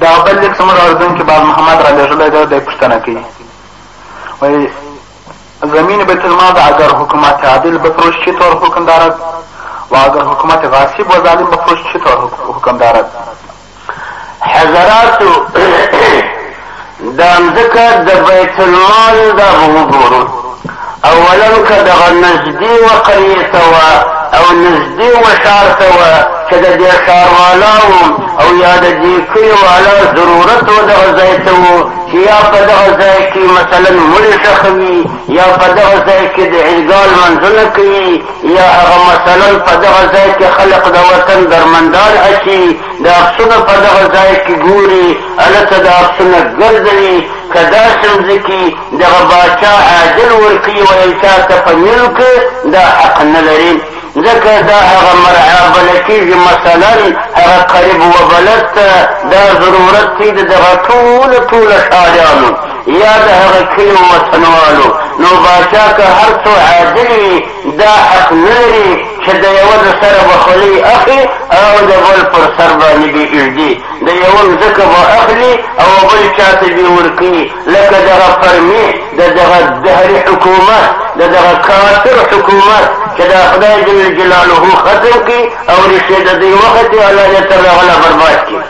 دغه بل لیک زموږ اورېدونکي بال محمد را لېږلی دی دی پوښتنه کوي وایي زمین بیت المال د اګر حکومت عادل به فروش چی طور حکم دارد و اگر حکومت غاصب و ظالم به فروش چی طور حکم دارد حضرات دا مځکه د بیت المال دا به وګورو اولا که دغه نږدې و قریې ته وه او نږدې و ښار ته وه چې د دې ښاروالاو او یا د دې کلي والا ضرورت و دغه ځای ته و چې یا په دغه ځای کې مثلا مړي ښخوي یا په دغه ځای کې د عیدګاه لمانځنه کوي یا هغه مثلا په دغه ځای کې خلق د وطن درمندار اچي د عکسونه په دغه ځای کې ګوري، هلته د عکسونه ګرځوي، که داسې مځکي دغه باچا عادل ورکوي ویل چاته په ملک دا حق نه لري، ځکه دا هغه مرعا بله کیږي مثلاً هغه قریب وبلد ته دا ضرورت دی د دغه ټوله ټوله ښاریانو یا د هغه کلي وطنوالو نو باچا که هر څو عادل وي دا حق نه لري چې د یوه د سره به خولۍ اخلي او د بل پر سر باندې به ایږدي د یوه مځکه به اخلي او بل چا ته به ورکوي لکه دغه فرمي د دغه دهري حکومت د دغه کافر حکومت چې دا خدای جل جلاله ختم کړي او رښې د دوی وختې الله دې تر هغه برباد کړي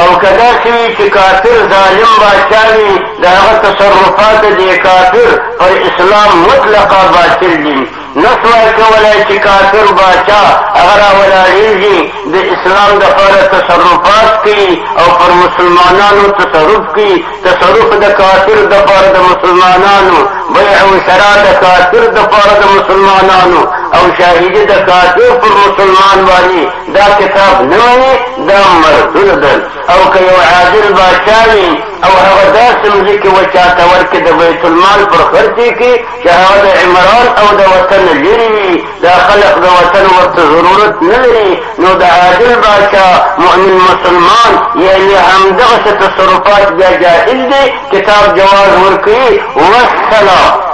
او که داسې وي چې کافر ظالم باچا وي د هغه تصرفات د کافر پر اسلام مطلقا باطل دي نه سوای کولای چې کافر باچا هغه راولاړېږي د اسلام دپاره تصرفات کوي او پر مسلمانانو تصرف کوي تصرف د کافر دپاره د مسلمانانو بیع و شرا د کافر دپاره د مسلمانانو او شاهدي د کافر پر مسلمان باندې دا کتاب نه مني دا مردود ده او که یو عادل باچا وي او هغه داسې مځکې و چاته ورکړي د بیت المال پر خرڅې کې چې هغه د عمران او د وطن لرې وي دا خلق د وطن ورته ضرورت نه لري نو د عادل باچا مؤمن مسلمان یعنی همدغسې تصرفات بیا جائز دي کتاب جواز ورکوي والسلام